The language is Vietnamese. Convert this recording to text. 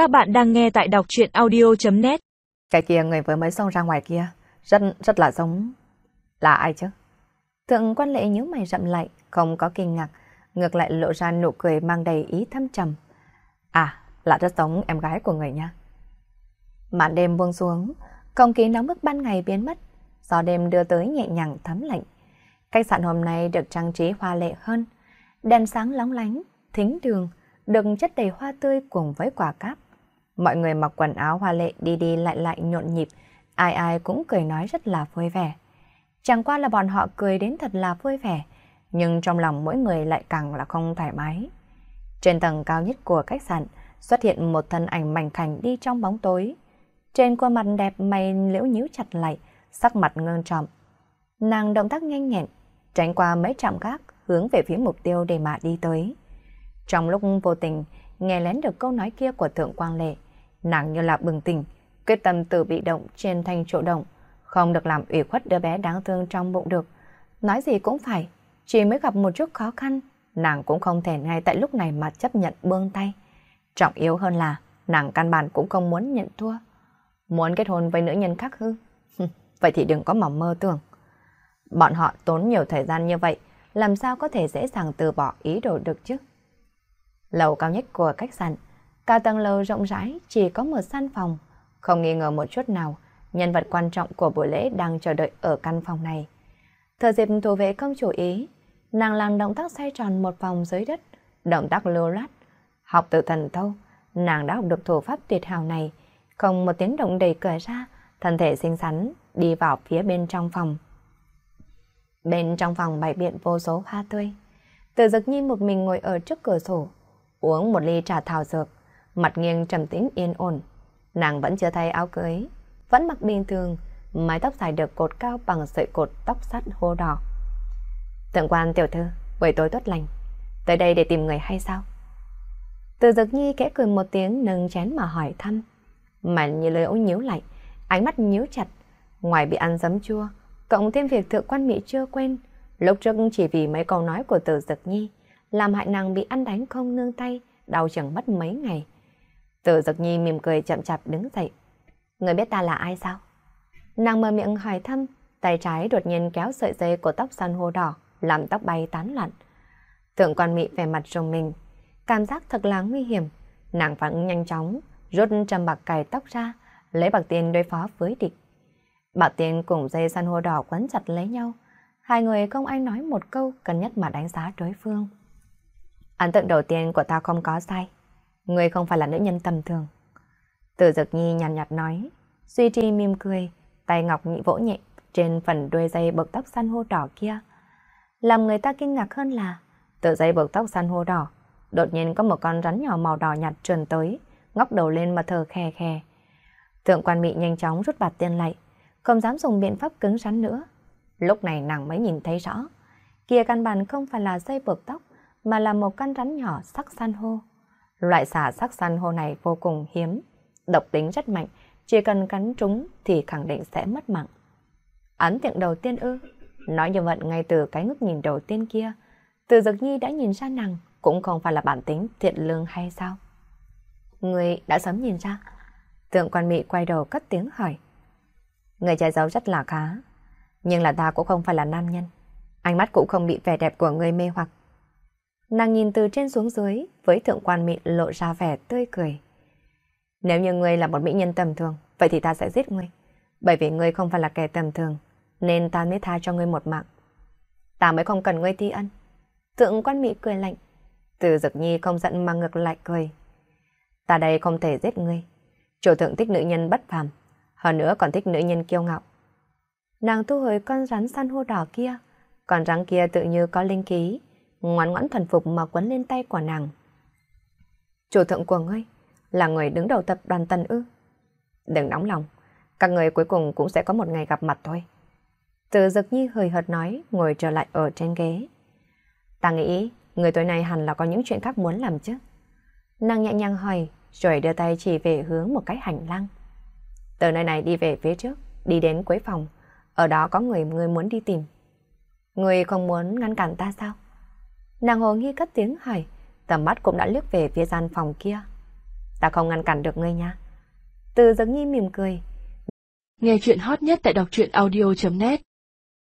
Các bạn đang nghe tại đọc chuyện audio.net Cái kia người vừa mới xông ra ngoài kia, rất rất là giống... Là ai chứ? Thượng quan lệ nhíu mày rậm lại, không có kinh ngạc, ngược lại lộ ra nụ cười mang đầy ý thâm trầm. À, là rất giống em gái của người nha. Màn đêm buông xuống, không khí nóng bức ban ngày biến mất, gió đêm đưa tới nhẹ nhàng thấm lạnh. Khách sạn hôm nay được trang trí hoa lệ hơn, đèn sáng lóng lánh, thính đường, được chất đầy hoa tươi cùng với quả cáp. Mọi người mặc quần áo hoa lệ đi đi lại lại nhộn nhịp, ai ai cũng cười nói rất là vui vẻ. Chẳng qua là bọn họ cười đến thật là vui vẻ, nhưng trong lòng mỗi người lại càng là không thoải mái. Trên tầng cao nhất của khách sạn xuất hiện một thân ảnh mảnh khảnh đi trong bóng tối. Trên khuôn mặt đẹp mày liễu nhíu chặt lại, sắc mặt ngưng trọng. Nàng động tác nhanh nhẹn, tránh qua mấy trạm gác, hướng về phía mục tiêu để mà đi tới. Trong lúc vô tình, nghe lén được câu nói kia của Thượng Quang Lệ, nàng như là bừng tỉnh, quyết tâm từ bị động trên thành chỗ động, không được làm ủy khuất đứa bé đáng thương trong bụng được. Nói gì cũng phải, chỉ mới gặp một chút khó khăn, nàng cũng không thể ngay tại lúc này mà chấp nhận buông tay. Trọng yếu hơn là, nàng căn bản cũng không muốn nhận thua. Muốn kết hôn với nữ nhân khác hư? vậy thì đừng có mỏng mơ tưởng. Bọn họ tốn nhiều thời gian như vậy, làm sao có thể dễ dàng từ bỏ ý đồ được chứ? Lầu cao nhất của khách sạn, cả tầng lầu rộng rãi chỉ có một gian phòng, không nghi ngờ một chút nào, nhân vật quan trọng của buổi lễ đang chờ đợi ở căn phòng này. Thời dịp thủ vệ không chủ ý, nàng làm động tác xoay tròn một vòng dưới đất, động tác lưu loát. Học từ thần thâu, nàng đã học được thủ pháp tuyệt hào này, không một tiếng động đầy cửa ra, thân thể xinh xắn đi vào phía bên trong phòng. Bên trong phòng bày biện vô số hoa tươi. Từ dực nhi một mình ngồi ở trước cửa sổ, uống một ly trà thảo dược, mặt nghiêng trầm tĩnh yên ổn. Nàng vẫn chưa thay áo cưới, vẫn mặc bình thường, mái tóc dài được cột cao bằng sợi cột tóc sắt hô đỏ. Thượng quan tiểu thư, buổi tối tốt lành, tới đây để tìm người hay sao? Từ dực nhi kẽ cười một tiếng nâng chén mà hỏi thăm. Mà như lời ống nhíu lại, ánh mắt nhíu chặt, ngoài bị ăn giấm chua, cộng thêm việc thượng quan mỹ chưa quen, lúc trước chỉ vì mấy câu nói của từ dực nhi, làm hại nàng bị ăn đánh không nương tay, đau chẳng mất mấy ngày. Từ giật nhi mỉm cười chậm chạp đứng dậy. Người biết ta là ai sao? Nàng mở miệng hỏi thăm, tay trái đột nhiên kéo sợi dây của tóc san hô đỏ, làm tóc bay tán loạn. Thượng quan mị vẻ mặt rồng mình, cảm giác thật là nguy hiểm. Nàng phản ứng nhanh chóng, rút trầm bạc cài tóc ra, lấy bạc tiền đối phó với địch. Bạc tiền cùng dây san hô đỏ quấn chặt lấy nhau. Hai người không ai nói một câu cần nhất mà đánh giá đối phương. Ấn tượng đầu tiên của ta không có sai. Người không phải là nữ nhân tầm thường. Từ dực nhi nhàn nhạt, nhạt nói, suy trì mỉm cười, tay ngọc nhị vỗ nhẹ trên phần đuôi dây bậc tóc san hô đỏ kia. Làm người ta kinh ngạc hơn là, từ dây bậc tóc san hô đỏ, đột nhiên có một con rắn nhỏ màu đỏ nhạt trườn tới, ngóc đầu lên mà thở khe khe. Thượng quan mị nhanh chóng rút bạt tiền lại, không dám dùng biện pháp cứng rắn nữa. Lúc này nàng mới nhìn thấy rõ, kia căn bản không phải là dây buộc tóc, mà là một con rắn nhỏ sắc san hô. Loại xà sắc san hô này vô cùng hiếm, độc tính rất mạnh, chỉ cần cắn trúng thì khẳng định sẽ mất mạng. Ấn tượng đầu tiên ư, nói như vậy ngay từ cái ngước nhìn đầu tiên kia, từ dực nhi đã nhìn ra nàng cũng không phải là bản tính thiện lương hay sao? Người đã sớm nhìn ra. Tượng quan mỹ quay đầu cất tiếng hỏi. Người trai giấu rất là khá, nhưng là ta cũng không phải là nam nhân. Ánh mắt cũng không bị vẻ đẹp của người mê hoặc. Nàng nhìn từ trên xuống dưới, với thượng quan mỹ lộ ra vẻ tươi cười. Nếu như ngươi là một mỹ nhân tầm thường, vậy thì ta sẽ giết ngươi. Bởi vì ngươi không phải là kẻ tầm thường, nên ta mới tha cho ngươi một mạng. Ta mới không cần ngươi thi ân. Thượng quan mỹ cười lạnh. Từ dực nhi không giận mà ngược lại cười. Ta đây không thể giết ngươi. Chủ thượng thích nữ nhân bất phàm, hơn nữa còn thích nữ nhân kiêu ngạo. Nàng thu hồi con rắn san hô đỏ kia, con rắn kia tự như có linh khí, ngoan ngoãn thần phục mà quấn lên tay của nàng. Chủ thượng của ngươi là người đứng đầu tập đoàn Tần ư? Đừng nóng lòng, các người cuối cùng cũng sẽ có một ngày gặp mặt thôi. Từ dực nhi hơi hợt nói, ngồi trở lại ở trên ghế. Ta nghĩ, người tối nay hẳn là có những chuyện khác muốn làm chứ. Nàng nhẹ nhàng hỏi, rồi đưa tay chỉ về hướng một cái hành lang. Từ nơi này đi về phía trước, đi đến cuối phòng, ở đó có người người muốn đi tìm. Người không muốn ngăn cản ta sao? Nàng hồ nghi cất tiếng hỏi, tầm mắt cũng đã liếc về phía gian phòng kia. Ta không ngăn cản được ngươi nha. Từ giấc nhi mỉm cười. Nghe chuyện hot nhất tại đọc truyện audio.net